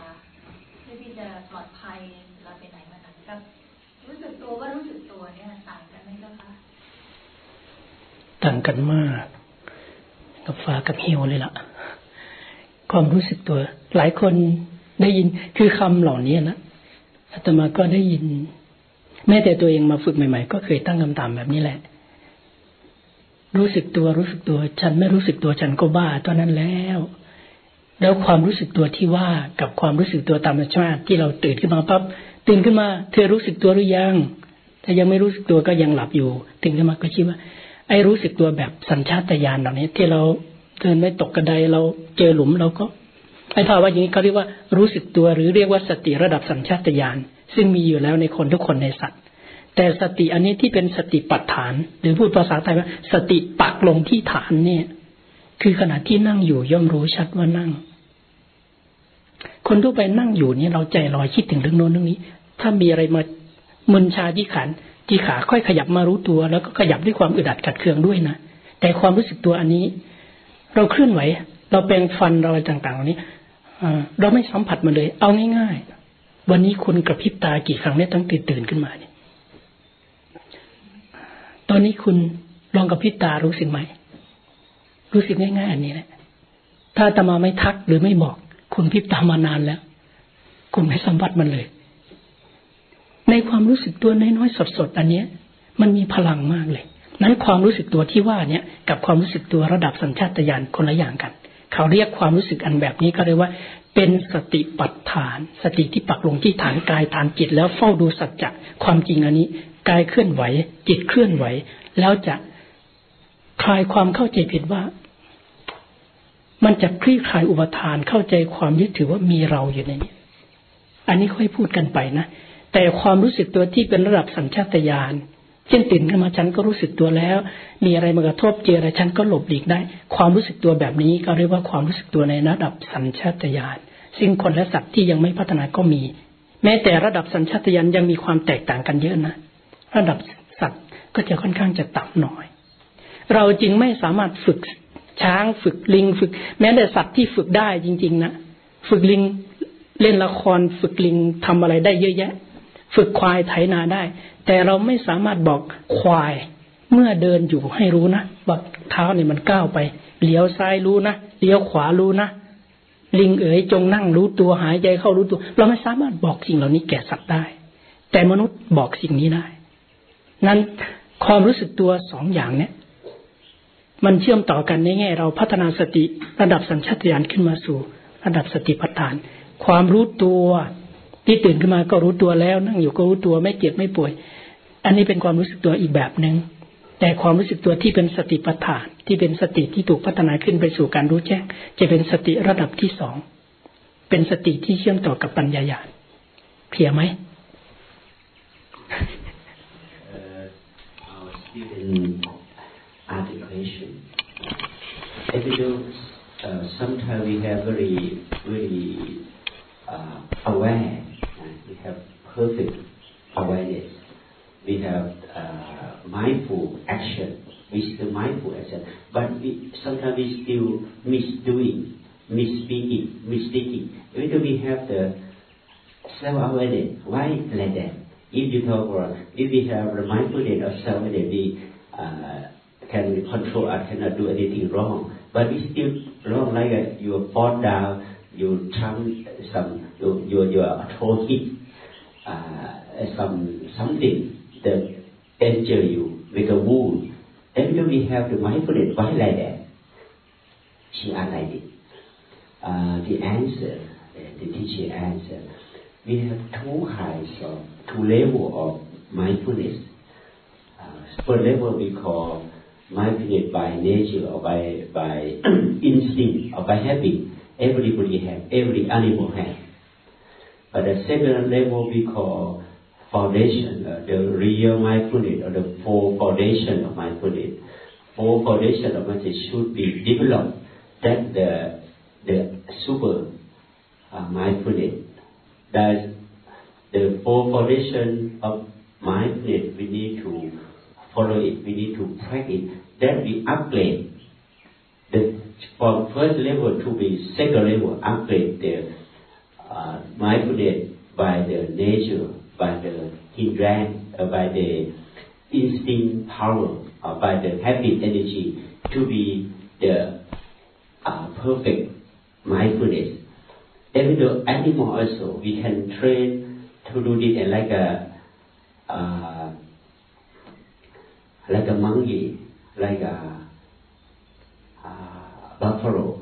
เพื่อที่จะปลอดภัยเราไปไหนมาไหนกับรู้สึกตัวว่ารู้สึกตัวเนี่ยต่างกันไหมเจ้าคะ ต่างกันมาก กับฟ้ากับเหวเลยล่ะ ความรู้สึกตัว หลายคนได้ยินคือคำเหล่านี้นะอาตมาก็ได้ยิน แม้แต่ตัวเองมาฝึกใหม่ ๆ ก็เคยตั้งคำถามแบบนี้แหละ รู้สึกตัวรู้สึกตัว ฉันไม่รู้สึกตัวฉันก็บ้าตอนนั้นแล้ว แล้วความรู้สึกตัวที่ว่ากับความรู้สึกตัวตามธรรมชาติที่เราตื่นขึ้นมาปั๊บตื่นขึ้นมา เธอรู้สึกตัวหรือยัง ถ้ายังไม่รู้สึกตัวก็ยังหลับอยู่ ตื่นขึ้นมาก็คิดว่า ไอ้รู้สึกตัวแบบสัญชาตญาณเหล่านี้ ที่เราเดินไม่ตกกระไดเราเจอหลุมเราก็ไอ้ภาวะอย่างนี้เขาเรียกว่ารู้สึกตัวหรือเรียกว่าสติระดับสัญชาตญาณซึ่งมีอยู่แล้วในคนทุกคนในสัตว์ แต่สติอันนี้ที่เป็นสติปัฏฐาน หรือพูดภาษาไทยว่า สติปักลงที่ฐานเนี่ย คือขณะที่นั่งอยู่ย่อมรู้ชัดว่านั่ง คนทั่วไปนั่งอยู่เนี่ยเราใจลอยคิดถึงเรื่องโน้นเรื่องนี้ ถ้ามีอะไรมามึนชาที่ขัน ที่ขาค่อยขยับมารู้ตัว แล้วก็ขยับด้วยความอึดอัดกัดเคืองด้วยนะแต่ความรู้สึกตัวอันนี้ เราเคลื่อนไหว เราแปลงฟันเราอะไรต่างๆเหล่านี้เราไม่สัมผัสมันเลย เอาง่ายๆ วันนี้คุณกระพริบตากี่ครั้งเนี่ยตั้งตื่นตื่นขึ้นมาเนี่ยตอนนี้คุณลองกระพริบตารู้สึกไหมรู้สึกง่ายๆ อันนี้แหละถ้าตมาไม่ทักหรือไม่บอก คุณพิบตามานานแล้ว คุณไม่สัมผัสมันเลย ในความรู้สึกตัวน้อยๆสดๆอันเนี้ย มันมีพลังมากเลย นั้นความรู้สึกตัวที่ว่าเนี่ยกับความรู้สึกตัวระดับสัญชาตญาณคนละอย่างกัน เขาเรียกความรู้สึกอันแบบนี้ก็เรียกว่า เป็นสติปัฏฐาน สติที่ปักลงที่ฐานกายฐานจิตแล้วเฝ้าดูสัจจะความจริงอันนี้กายเคลื่อนไหว จิตเคลื่อนไหว แล้วจะคลายความเข้าใจผิดว่า มันจะคลี่คลายอุปทานเข้าใจความยึดถือว่ามีเราอยู่ในนี้ อันนี้ค่อยพูดกันไปนะ แต่ความรู้สึกตัวที่เป็นระดับสัญชาตญาณเช่นตื่นขึ้นมาฉันก็รู้สึกตัวแล้ว มีอะไรมากระทบเจออะไรฉันก็หลบหลีกได้ ความรู้สึกตัวแบบนี้ก็เรียกว่าความรู้สึกตัวในระดับสัญชาตญาณซึ่งคนและสัตว์ที่ยังไม่พัฒนาก็มี แม้แต่ระดับสัญชาตญาณยังมีความแตกต่างกันเยอะนะ ระดับสัตว์ก็จะค่อนข้างจะต่ำหน่อย เราจึงไม่สามารถฝึกช้างฝึกลิงฝึก แม้แต่สัตว์ที่ฝึกได้จริง ๆนะฝึกลิงเล่นละครฝึกลิงทำอะไรได้เยอะแยะ ฝึกควายไถนาได้ แต่เราไม่สามารถบอกควายเมื่อเดินอยู่ให้รู้นะว่าเท้าเนี่ยมันก้าวไปเลี้ยวซ้ายรู้นะเลี้ยวขวารู้นะลิงเอ๋ยจงนั่งรู้ตัวหายใจเข้ารู้ตัว เราไม่สามารถบอกสิ่งเหล่านี้แก่สัตว์ได้ แต่มนุษย์บอกสิ่งนี้ได้ นั้นความรู้สึกตัวสองอย่างเนี่ย มันเชื่อมต่อกันในแง่ เราพัฒนาสติระดับสัญชาตญาณขึ้นมาสู่ ระดับสติปัฏฐาน ความรู้ตัว ที่ตื่นขึ้นมาก็รู้ตัวแล้ว นั่งอยู่ก็รู้ตัวไม่เจ็บไม่ป่วย อันนี้เป็นความรู้สึกตัวอีกแบบหนึง่งแต่ความรู้สึกตัวที่เป็นสติปัฏฐาน ที่เป็นสติที่ถูกพัฒนาขึ้นไปสู่การรู้แจ้ง จะเป็นสติระดับที่สองเป็นสติที่เชื่อมต่อกับปัญญาญาณเพียไหม our student articulation. Evidence, uh, sometimes we have very, very uh, aware. We, still misdoing, misspeaking, mistaking. Even we have the self-awareness, why like that? If you talk about, if we have the mindfulness of self-awareness, we uh, can control us, cannot do anything wrong. But we still wrong like uh, you fall down, you trump some, you, you, you throw hit, uh, some, something that injure you, make a wound. Then we have the mindfulness, why like that? She it. Uh, the answer, the teacher answer, we have two heights of two level of mindfulness. Uh, first level we call mindfulness by nature or by by instinct or by habit. Everybody has, every animal has. But the second level we call foundation, uh, the real mindfulness or the four foundation of mindfulness. Four foundation of mindfulness should be developed. That the the super uh, mindfulness. That the four foundation of mindfulness we need to follow it. We need to practice. Then we upgrade the from first level to be second level upgrade the uh, mindfulness by the nature, by the hindrance, uh, by the instinct power, uh, by the habit energy to be the uh, perfect mindfulness. Even though animal also, we can train to do it like a uh, like a monkey, like a uh, buffalo,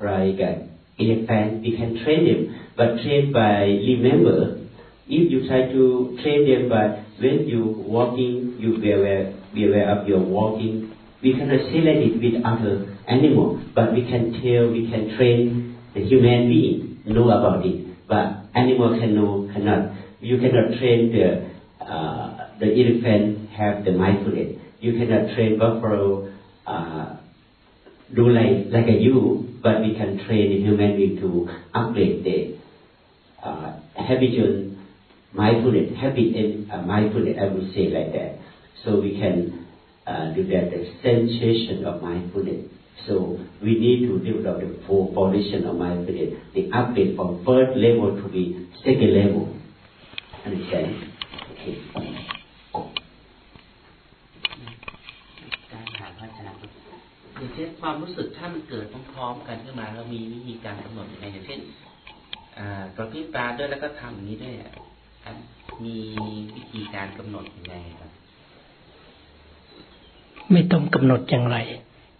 like a elephant. We can train them, but train by remember. If you try to train them by when you walking, you be aware, be aware of your walking. We cannot select it with other animal, but we can tell, we can train the human being know about it. But animal can know, cannot. You cannot train the uh, the elephant have the mindfulness. You cannot train buffalo uh, do like like a you, but we can train the human being to upgrade the uh, habitual mindfulness, habit and uh, mindfulness. I would say like that. So we can uh, do that the sensation of mindfulness. So we need to develop the four foundation of mindfulness, the upgrade from first level to be second level. Understand? Okay. การถามอาจารย์อย่างเช่นความรู้สึกถ้ามันเกิดพร้อมๆกันขึ้นมาเรามีวิธีการกำหนดยังไงอย่างเช่นอ่ากระพริบตาด้วยแล้วก็ทำอย่างนี้ด้วยอะมีวิธีการกำหนดยังไงครับ ไม่ต้องกำหนดอย่างไร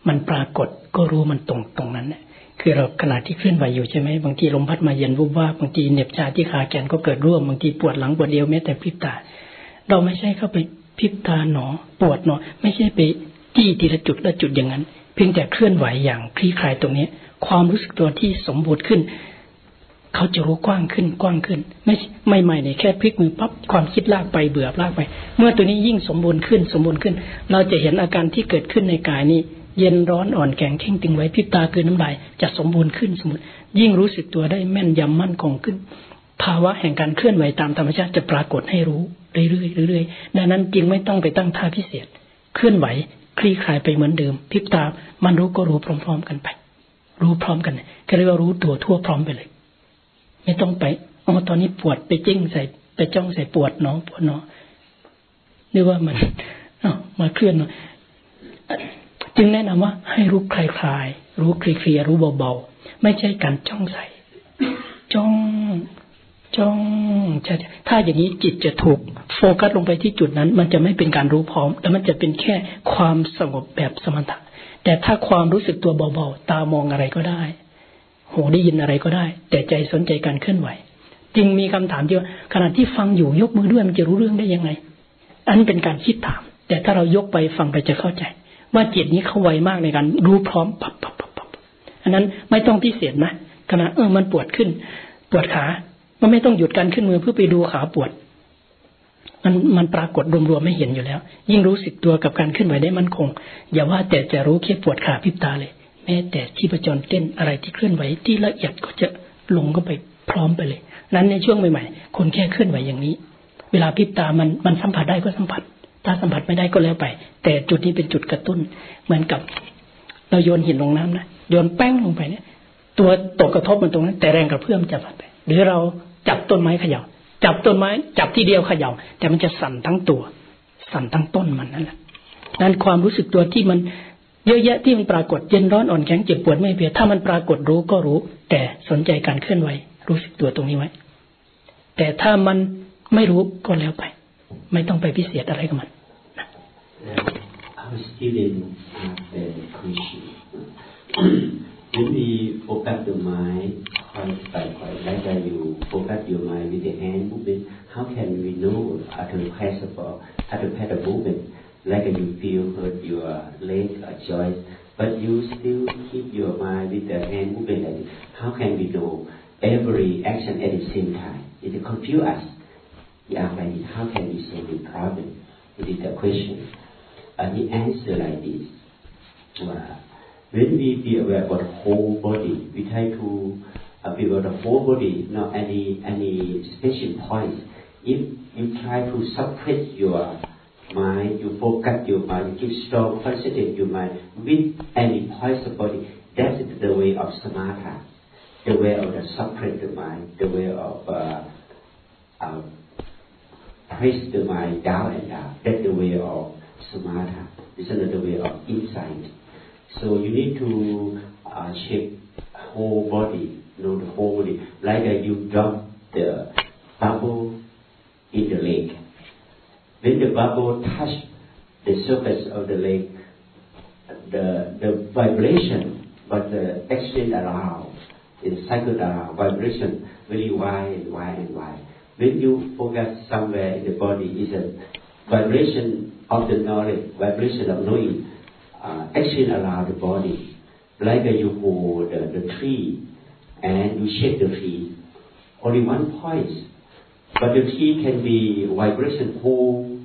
มันปรากฏก็รู้มันตรงตรงนั้นเนี่ยคือเราขณะที่เคลื่อนไหวอยู่ใช่ไหมบางทีลมพัดมาเย็นวุบว่าบางทีเหน็บชาที่ขาแขนก็เกิดร่วมบางทีปวดหลังปวดเดียวแม้แต่พริบตา เราไม่ใช่เข้าไปพริบตาหนอ ปวดหนอ ไม่ใช่ไปจี้ทีละจุดละจุดอย่างนั้น เพียงแต่เคลื่อนไหวอย่างคลี่คลายตรงนี้ความรู้สึกตัวที่สมบูรณ์ขึ้น เขาจะรู้กว้างขึ้นกว้างขึ้น ไม่ไม่ใหม่เนี่ยแค่พลิกมือปั๊บความคิดลากไปเบื่อลากไป เมื่อตัวนี้ยิ่งสมบูรณ์ขึ้นสมบูรณ์ขึ้น เราจะเห็นอาการที่เกิดขึ้นในกายนี้ เย็นร้อนอ่อนแข็งเข่งตึงไว้พิบตาคือน้ำลายจะสมบูรณ์ขึ้นสมบูรณ์ยิ่งรู้สึกตัวได้แม่นยำมั่นคงขึ้น ภาวะแห่งการเคลื่อนไหวตามธรรมชาติจะปรากฏให้รู้เรื่อยๆเรื่อยๆดังนั้นจึงไม่ต้องไปตั้งท่าพิเศษ เคลื่อนไหวคลี่คลายไปเหมือนเดิม พิบตามันรู้ก็รู้พร้อม ๆ กันไป รู้พร้อมกันก็เรียกว่ารู้ตัวทั่วพร้อมไปเลย ไม่ต้องไปอ๋อตอนนี้ปวดไปจิ้งใส่ไปจ้องใส่ปวดเนาะปวดเนาะนึกว่ามันอ๋อมาเคลื่อนเนาะ จึงแนะนำว่าให้รู้คลายๆรู้เคลียร์รู้เบาๆ ไม่ใช่การจ้องใส่ จ้อง จ้องใช่ถ้าอย่างนี้จิตจะถูก โฟกัสลงไปที่จุดนั้น มันจะไม่เป็นการรู้พร้อม แต่มันจะเป็นแค่ความสงบแบบสมถะ แต่ถ้าความรู้สึกตัวเบาๆ ตามองอะไรก็ได้ หูได้ยินอะไรก็ได้ แต่ใจสนใจการเคลื่อนไหว จึงมีคำถามที่ว่าขณะที่ฟังอยู่ยกมือด้วยมันจะรู้เรื่องได้ยังไง อันเป็นการคิดถาม แต่ถ้าเรายกไปฟังไปจะเข้าใจ ว่าจิตนี้เขาไวมากในการรู้พร้อมปับปับปับปับอันนั้นไม่ต้องพิเศษนะขณะเออมันปวดขึ้น ปวดขา มันไม่ต้องหยุดการขึ้นมือเพื่อไปดูขาปวด มันมันปรากฏรวมๆไม่เห็นอยู่แล้ว ยิ่งรู้สึกตัวกับการขึ้นไหวได้มั่นคง อย่าว่าแต่จะรู้แค่ปวดขาพิบตาเลย แม้แต่ที่ประจรเต้นอะไรที่เคลื่อนไหวที่ละเอียดก็จะลงก็ไปพร้อมไปเลย นั้นในช่วงใหม่ๆ คนแค่เคลื่อนไหวอย่างนี้ เวลาพิบตามันมันสัมผัสได้ก็สัมผัส ถ้าสัมผัสไม่ได้ก็แล้วไป แต่จุดนี้เป็นจุดกระตุ้น เหมือนกับ เราโยนหินลงน้ำนะโยนแป้งลงไปเนี่ย ตัวตกกระทบมันตรงนั้น แต่แรงกระเพื่อมจะผัดไป หรือเราจับต้นไม้เขย่า จับต้นไม้ จับที่เดียวเขย่า แต่มันจะสั่นทั้งตัว สั่นทั้งต้นมันนั่นแหละนั้นความรู้สึกตัวที่มันเยอะแยะที่มันปรากฏเย็นร้อนอ่อนแข็งเจ็บปวดไม่เพียถ้ามันปรากฏรู้ก็รู้ แต่สนใจการเคลื่อนไหวรู้สึกตัวตรงนี้ไว้ แต่ถ้ามันไม่รู้ก็แล้วไป ไม่ต้องไปพิเศษอะไรกับมัน Our student asked the question. when we focus the mind point by point. Like uh, you focus your mind with the hand movement, how can we know how to possible, how to pedal movement? Like you feel hurt your leg or joint, but you still keep your mind with the hand movement. How can we know every action at the same time? It confuse us. Yeah. How can we solve the problem? It is the question. And he answered like this. When we be aware about the whole body, we try to uh, be aware of the whole body, not any any special points. If you try to suppress your mind, you focus your mind, you keep strong, concentrate your mind with any points of body, that's the way of samatha, the way of the suppress the mind, the way of uh, uh, press the mind down and down. That's the way of samatha. It's another way of insight. So you need to uh, check whole body, know, the whole body. Like uh, you drop the bubble in the lake. When the bubble touch the surface of the lake, the the vibration, but the exchange around, the cycle around, vibration very wide and wide and wide. When you focus somewhere in the body, is a vibration of the knowledge, vibration of knowing uh, action around the body. Like uh, you hold uh, the tree and you shake the tree, only one point. But the tree can be vibration whole,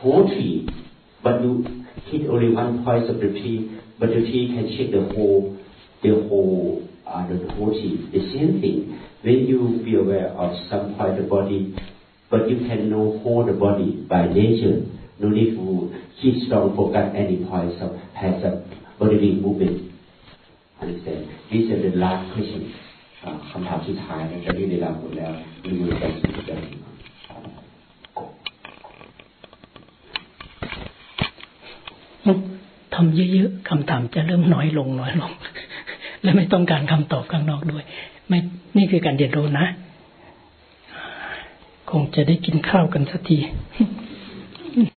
whole tree. But you hit only one point of the tree, but the tree can shake the whole, the whole, uh, the whole tree. The same thing. When you be aware of some part of the body, but you can know whole the body by nature. No need to keep strong focus any points of has a bodily movement. Understand? This is the last question. คำถามสุดท้ายนะจะได้เวลาหมดแล้วมีมือใจสุดใจทำเยอะๆคำถามจะเริ่มน้อยลงน้อยลง และไม่ต้องการคำตอบข้างนอกด้วย ไม่นี่คือการเรียนรู้นะ คงจะได้กินข้าวกันสักที